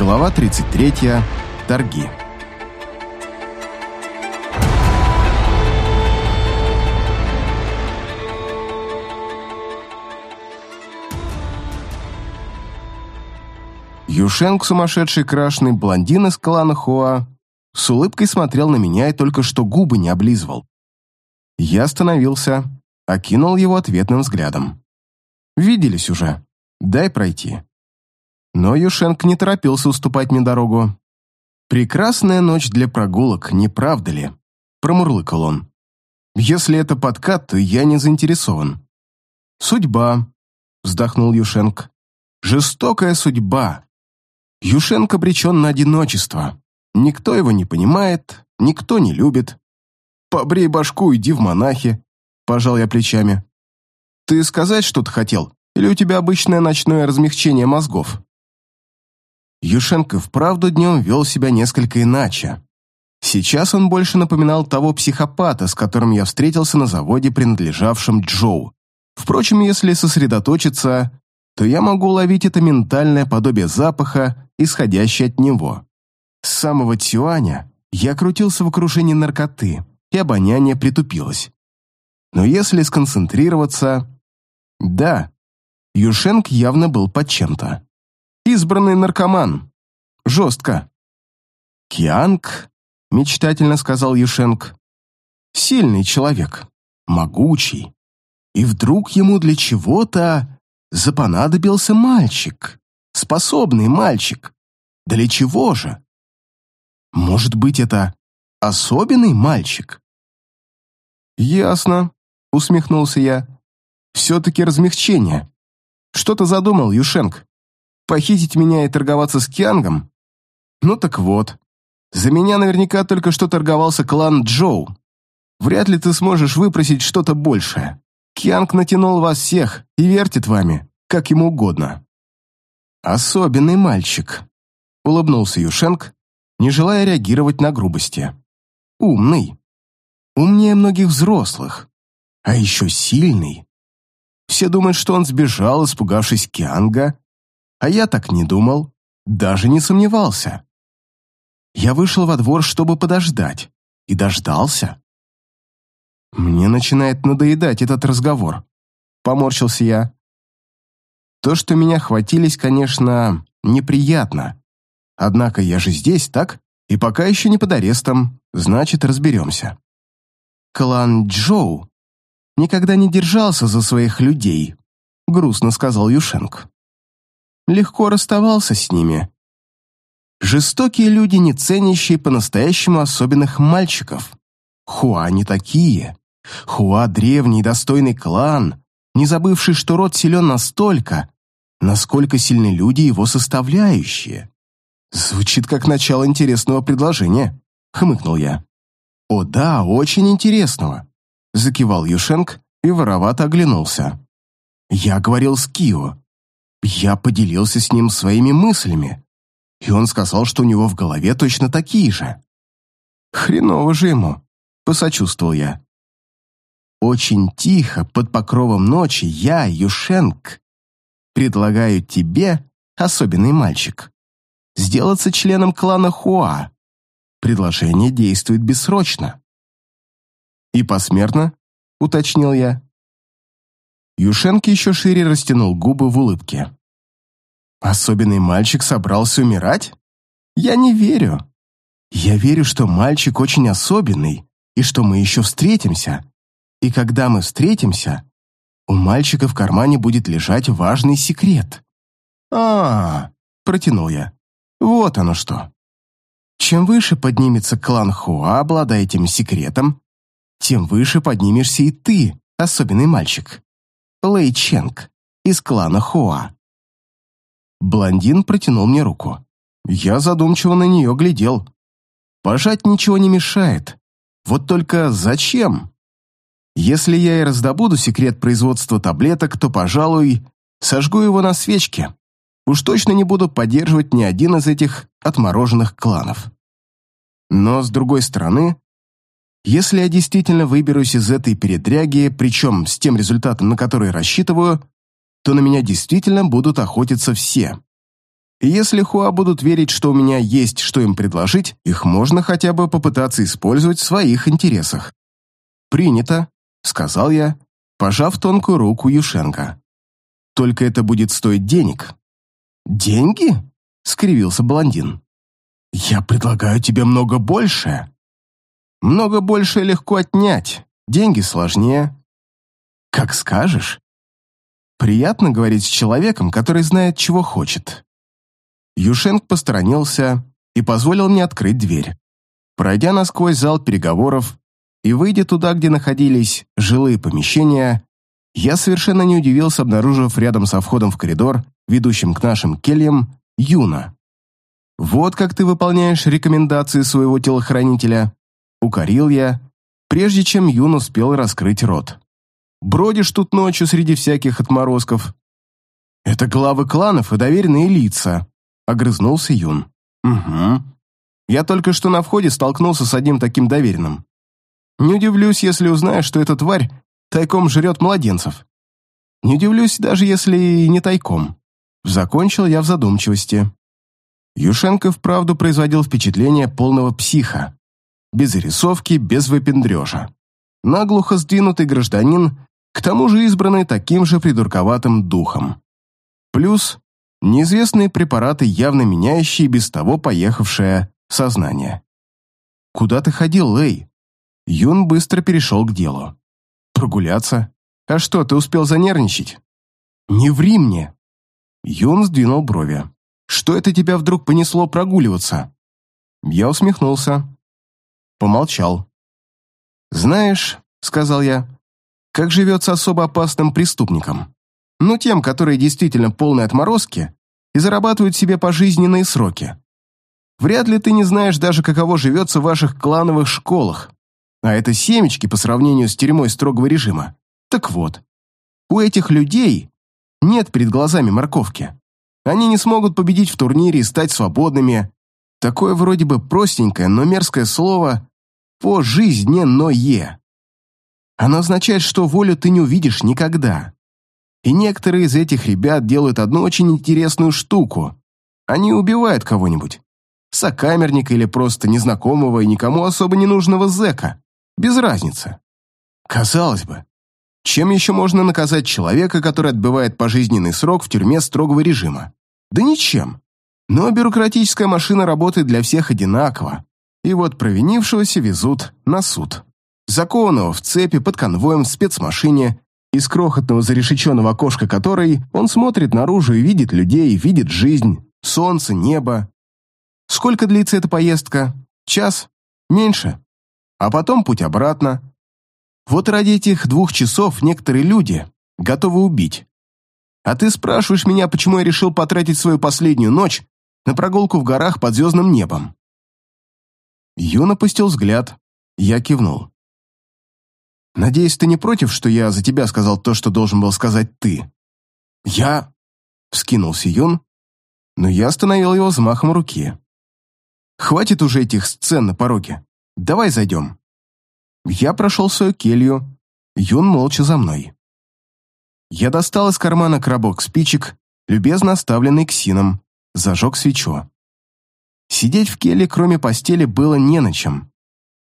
Глава 33. Торги. Юшенк, сумасшедший крашеный блондин из клана Хуа, с улыбкой смотрел на меня и только что губы не облизывал. Я остановился, окинул его ответным взглядом. «Виделись уже. Дай пройти». Но Юшенк не торопился уступать мне дорогу. «Прекрасная ночь для прогулок, не правда ли?» – промурлыкал он. «Если это подкат, то я не заинтересован». «Судьба», – вздохнул Юшенк. «Жестокая судьба. Юшенко обречен на одиночество. Никто его не понимает, никто не любит. Побрей башку, иди в монахи», – пожал я плечами. «Ты сказать что-то хотел? Или у тебя обычное ночное размягчение мозгов?» Юшенко вправду днем вел себя несколько иначе. Сейчас он больше напоминал того психопата, с которым я встретился на заводе, принадлежавшем Джоу. Впрочем, если сосредоточиться, то я могу уловить это ментальное подобие запаха, исходящее от него. С самого Тюаня я крутился в окружении наркоты, и обоняние притупилось. Но если сконцентрироваться... Да, Юшенк явно был под чем-то. Избранный наркоман. Жестко. Кианг, мечтательно сказал Юшенк, сильный человек, могучий. И вдруг ему для чего-то запонадобился мальчик, способный мальчик. Для чего же? Может быть, это особенный мальчик? Ясно, усмехнулся я. Все-таки размягчение. Что ты задумал, Юшенк? Похитить меня и торговаться с Киангом? Ну так вот. За меня наверняка только что торговался клан Джоу. Вряд ли ты сможешь выпросить что-то большее. Кианг натянул вас всех и вертит вами, как ему угодно. Особенный мальчик, улыбнулся Юшенк, не желая реагировать на грубости. Умный. Умнее многих взрослых. А еще сильный. Все думают, что он сбежал, испугавшись Кианга, а я так не думал, даже не сомневался. Я вышел во двор, чтобы подождать, и дождался. Мне начинает надоедать этот разговор. Поморщился я. То, что меня хватились, конечно, неприятно. Однако я же здесь, так? И пока еще не под арестом, значит, разберемся. Клан Джоу никогда не держался за своих людей, грустно сказал Юшенк легко расставался с ними. Жестокие люди, не ценящие по-настоящему особенных мальчиков. Хуа не такие. Хуа — древний достойный клан, не забывший, что род силен настолько, насколько сильны люди его составляющие. Звучит как начало интересного предложения, хмыкнул я. О да, очень интересного, закивал Юшенк и воровато оглянулся. Я говорил с Кио. Я поделился с ним своими мыслями, и он сказал, что у него в голове точно такие же. Хреново же ему, посочувствовал я. Очень тихо, под покровом ночи, я, Юшенк, предлагаю тебе, особенный мальчик, сделаться членом клана Хуа. Предложение действует бессрочно. И посмертно, уточнил я. Юшенко еще шире растянул губы в улыбке. «Особенный мальчик собрался умирать? Я не верю. Я верю, что мальчик очень особенный, и что мы еще встретимся. И когда мы встретимся, у мальчика в кармане будет лежать важный секрет». «А, -а, -а протянул я. «Вот оно что. Чем выше поднимется клан Хуа, обладая этим секретом, тем выше поднимешься и ты, особенный мальчик. Лэй Ченг из клана Хуа. Блондин протянул мне руку. Я задумчиво на нее глядел. Пожать ничего не мешает. Вот только зачем? Если я и раздобуду секрет производства таблеток, то, пожалуй, сожгу его на свечке. Уж точно не буду поддерживать ни один из этих отмороженных кланов. Но, с другой стороны, если я действительно выберусь из этой передряги, причем с тем результатом, на который рассчитываю, то на меня действительно будут охотиться все. И если Хуа будут верить, что у меня есть что им предложить, их можно хотя бы попытаться использовать в своих интересах. «Принято», — сказал я, пожав тонкую руку Юшенко. «Только это будет стоить денег». «Деньги?» — скривился блондин. «Я предлагаю тебе много больше». «Много больше легко отнять, деньги сложнее». «Как скажешь». Приятно говорить с человеком, который знает, чего хочет. Юшенк посторонился и позволил мне открыть дверь. Пройдя насквозь зал переговоров и выйдя туда, где находились жилые помещения, я совершенно не удивился, обнаружив рядом со входом в коридор, ведущим к нашим кельям, Юна. «Вот как ты выполняешь рекомендации своего телохранителя», — укорил я, прежде чем Юн успел раскрыть рот. «Бродишь тут ночью среди всяких отморозков». «Это главы кланов и доверенные лица», — огрызнулся Юн. «Угу. Я только что на входе столкнулся с одним таким доверенным. Не удивлюсь, если узнаешь, что эта тварь тайком жрет младенцев. Не удивлюсь, даже если и не тайком. Закончил я в задумчивости. Юшенко вправду производил впечатление полного психа. Без рисовки, без выпендрежа. Наглухо сдвинутый гражданин, к тому же избранный таким же придурковатым духом. Плюс неизвестные препараты, явно меняющие без того поехавшее сознание. «Куда ты ходил, Лэй?» Юн быстро перешел к делу. «Прогуляться? А что, ты успел занервничать?» «Не ври мне!» Юн сдвинул брови. «Что это тебя вдруг понесло прогуливаться?» Я усмехнулся. Помолчал. «Знаешь, — сказал я, — как живется особо опасным преступникам? Ну, тем, которые действительно полные отморозки и зарабатывают себе пожизненные сроки. Вряд ли ты не знаешь даже, каково живется в ваших клановых школах. А это семечки по сравнению с тюрьмой строгого режима. Так вот, у этих людей нет перед глазами морковки. Они не смогут победить в турнире и стать свободными. Такое вроде бы простенькое, но мерзкое слово «пожизненное». Оно означает, что волю ты не увидишь никогда. И некоторые из этих ребят делают одну очень интересную штуку. Они убивают кого-нибудь. Сокамерника или просто незнакомого и никому особо не нужного зэка. Без разницы. Казалось бы, чем еще можно наказать человека, который отбывает пожизненный срок в тюрьме строгого режима? Да ничем. Но бюрократическая машина работает для всех одинаково. И вот провинившегося везут на суд. Закованного в цепи под конвоем в спецмашине, из крохотного зарешеченного окошка которой он смотрит наружу и видит людей, видит жизнь, солнце, небо. Сколько длится эта поездка? Час? Меньше? а потом путь обратно. Вот ради этих двух часов некоторые люди готовы убить. А ты спрашиваешь меня, почему я решил потратить свою последнюю ночь на прогулку в горах под звездным небом?» Юн опустил взгляд, я кивнул. «Надеюсь, ты не против, что я за тебя сказал то, что должен был сказать ты?» «Я...» — вскинулся Юн, но я остановил его взмахом руки. «Хватит уже этих сцен на пороге. Давай зайдем». Я прошел свою келью, Юн молча за мной. Я достал из кармана коробок спичек, любезно оставленный ксином, зажег свечу. Сидеть в келье, кроме постели, было не на чем.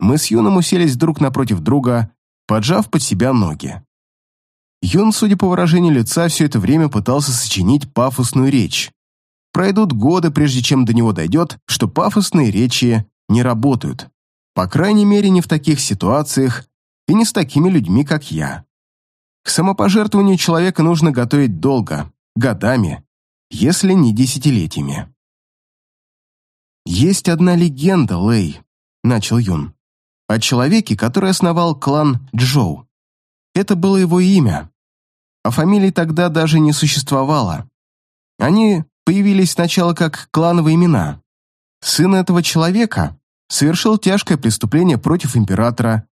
Мы с Юном уселись друг напротив друга, поджав под себя ноги. Юн, судя по выражению лица, все это время пытался сочинить пафосную речь. Пройдут годы, прежде чем до него дойдет, что пафосные речи не работают. По крайней мере, не в таких ситуациях и не с такими людьми, как я. К самопожертвованию человека нужно готовить долго, годами, если не десятилетиями. «Есть одна легенда, Лэй», — начал Юн, «о человеке, который основал клан Джоу. Это было его имя, а фамилии тогда даже не существовало. Они появились сначала как клановые имена. Сын этого человека совершил тяжкое преступление против императора,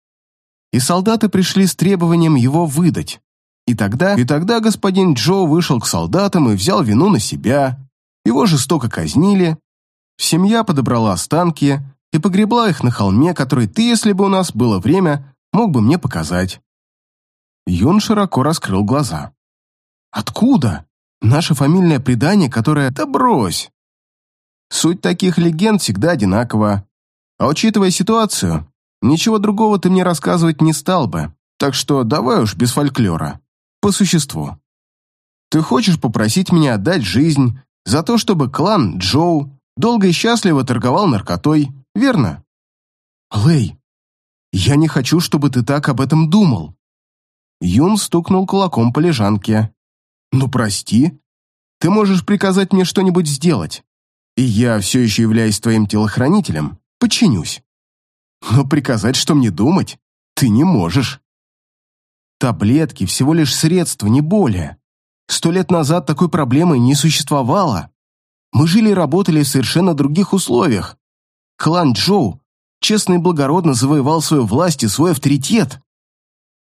и солдаты пришли с требованием его выдать. И тогда, и тогда господин Джо вышел к солдатам и взял вину на себя. Его жестоко казнили. Семья подобрала останки и погребла их на холме, который ты, если бы у нас было время, мог бы мне показать. Юн широко раскрыл глаза. «Откуда? Наше фамильное предание, которое... Да брось! Суть таких легенд всегда одинакова. А учитывая ситуацию, ничего другого ты мне рассказывать не стал бы, так что давай уж без фольклора. По существу. Ты хочешь попросить меня отдать жизнь за то, чтобы клан Джоу долго и счастливо торговал наркотой, верно? Лэй, я не хочу, чтобы ты так об этом думал. Юн стукнул кулаком по лежанке. Ну, прости. Ты можешь приказать мне что-нибудь сделать, и я все еще являюсь твоим телохранителем, подчинюсь. Но приказать, что мне думать, ты не можешь. Таблетки всего лишь средство, не более. Сто лет назад такой проблемы не существовало. Мы жили и работали в совершенно других условиях. Клан Джоу честно и благородно завоевал свою власть и свой авторитет.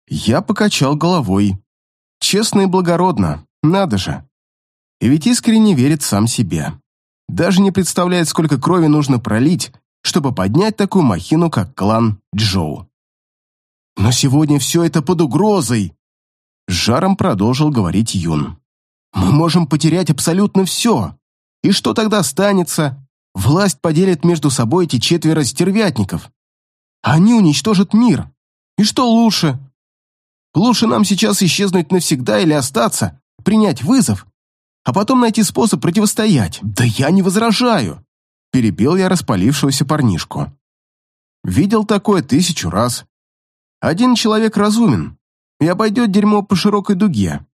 Я покачал головой. Честно и благородно, надо же. И ведь искренне верит сам себе. Даже не представляет, сколько крови нужно пролить, чтобы поднять такую махину, как клан Джоу. Но сегодня все это под угрозой, с жаром продолжил говорить Юн. «Мы можем потерять абсолютно все. И что тогда останется? Власть поделит между собой эти четверо стервятников. Они уничтожат мир. И что лучше? Лучше нам сейчас исчезнуть навсегда или остаться, принять вызов, а потом найти способ противостоять. Да я не возражаю!» Перебил я распалившегося парнишку. Видел такое тысячу раз. Один человек разумен, и обойдет дерьмо по широкой дуге.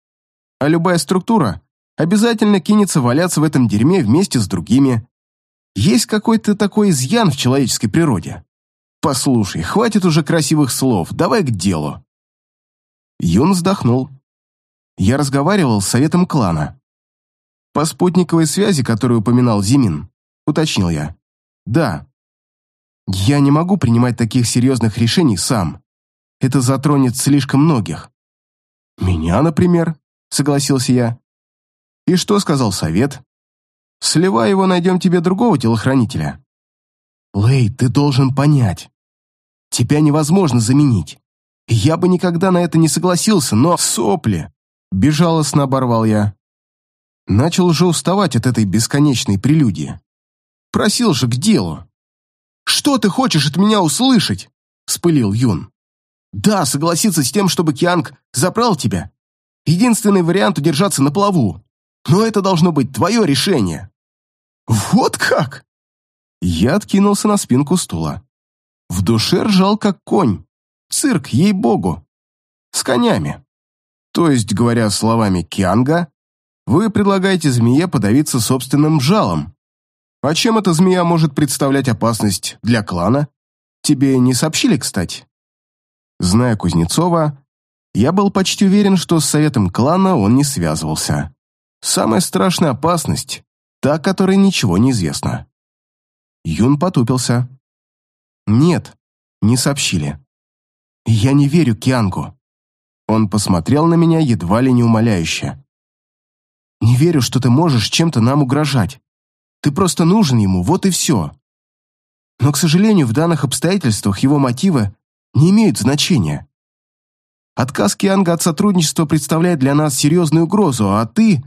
А любая структура обязательно кинется валяться в этом дерьме вместе с другими. Есть какой-то такой изъян в человеческой природе. Послушай, хватит уже красивых слов, давай к делу. Юн вздохнул. Я разговаривал с советом клана. По спутниковой связи, которую упоминал Зимин, уточнил я. Да. Я не могу принимать таких серьезных решений сам это затронет слишком многих. Меня, например, согласился я. И что сказал совет? Сливай его, найдем тебе другого телохранителя. Лей, ты должен понять. Тебя невозможно заменить. Я бы никогда на это не согласился, но сопли. Безжалостно оборвал я. Начал уже уставать от этой бесконечной прелюдии. Просил же к делу. «Что ты хочешь от меня услышать?» — вспылил Юн. Да, согласиться с тем, чтобы Кианг забрал тебя. Единственный вариант удержаться на плаву. Но это должно быть твое решение. Вот как? Я откинулся на спинку стула. В душе ржал, как конь. Цирк, ей-богу. С конями. То есть, говоря словами Кианга, вы предлагаете змее подавиться собственным жалом. А чем эта змея может представлять опасность для клана? Тебе не сообщили, кстати? Зная Кузнецова, я был почти уверен, что с советом клана он не связывался. Самая страшная опасность — та, которой ничего не известно. Юн потупился. «Нет, не сообщили. Я не верю Киангу». Он посмотрел на меня едва ли не умоляюще. «Не верю, что ты можешь чем-то нам угрожать. Ты просто нужен ему, вот и все. Но, к сожалению, в данных обстоятельствах его мотивы не имеют значения. Отказ Кианга от сотрудничества представляет для нас серьезную угрозу, а ты...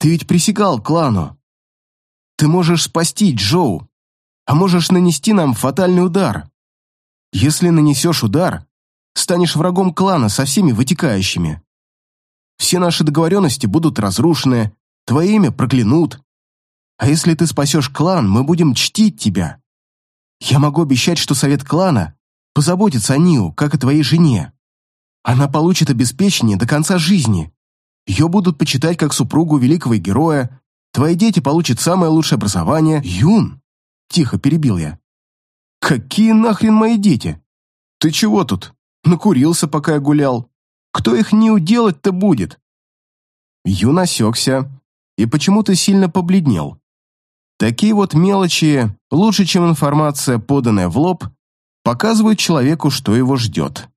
Ты ведь присягал клану. Ты можешь спасти Джоу, а можешь нанести нам фатальный удар. Если нанесешь удар, станешь врагом клана со всеми вытекающими. Все наши договоренности будут разрушены, твое имя проклянут. А если ты спасешь клан, мы будем чтить тебя. Я могу обещать, что совет клана позаботится о Ниу, как о твоей жене. Она получит обеспечение до конца жизни. Ее будут почитать как супругу великого героя. Твои дети получат самое лучшее образование. Юн!» Тихо перебил я. «Какие нахрен мои дети? Ты чего тут? Накурился, пока я гулял. Кто их не уделать-то будет?» Юн осекся и почему-то сильно побледнел. Такие вот мелочи лучше, чем информация, поданная в лоб, показывают человеку, что его ждет.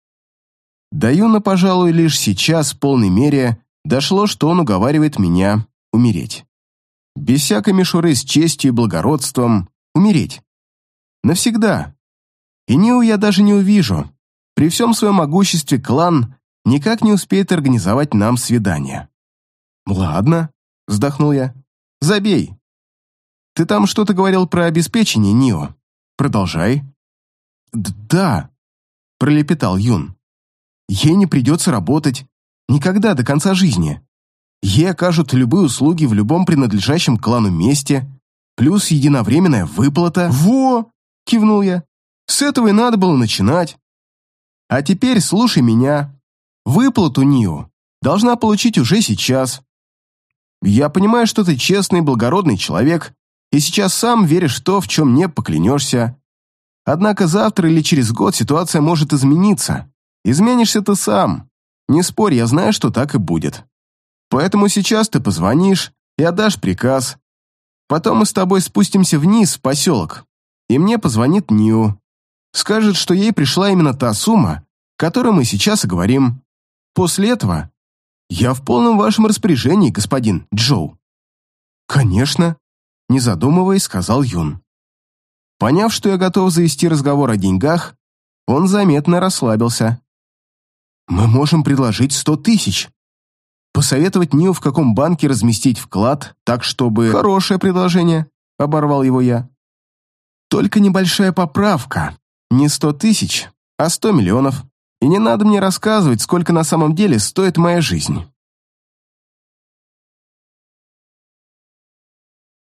До Юна, пожалуй, лишь сейчас в полной мере дошло, что он уговаривает меня умереть. Без всякой мишуры с честью и благородством умереть. Навсегда. И Ниу я даже не увижу. При всем своем могуществе клан никак не успеет организовать нам свидание. «Ладно», — вздохнул я, — «забей. Ты там что-то говорил про обеспечение, Нио. Продолжай. Да, пролепетал Юн. Ей не придется работать. Никогда до конца жизни. Ей окажут любые услуги в любом принадлежащем клану месте, плюс единовременная выплата. «Во!» — кивнул я. «С этого и надо было начинать. А теперь слушай меня. Выплату Нио должна получить уже сейчас. Я понимаю, что ты честный, благородный человек, и сейчас сам веришь в то, в чем не поклянешься. Однако завтра или через год ситуация может измениться. Изменишься ты сам. Не спорь, я знаю, что так и будет. Поэтому сейчас ты позвонишь и отдашь приказ. Потом мы с тобой спустимся вниз в поселок, и мне позвонит Нью. Скажет, что ей пришла именно та сумма, которую мы сейчас и говорим. После этого я в полном вашем распоряжении, господин Джоу. Конечно, не задумываясь, сказал Юн. Поняв, что я готов завести разговор о деньгах, он заметно расслабился. «Мы можем предложить сто тысяч. Посоветовать Нил, в каком банке разместить вклад, так чтобы...» «Хорошее предложение», — оборвал его я. «Только небольшая поправка. Не сто тысяч, а сто миллионов. И не надо мне рассказывать, сколько на самом деле стоит моя жизнь.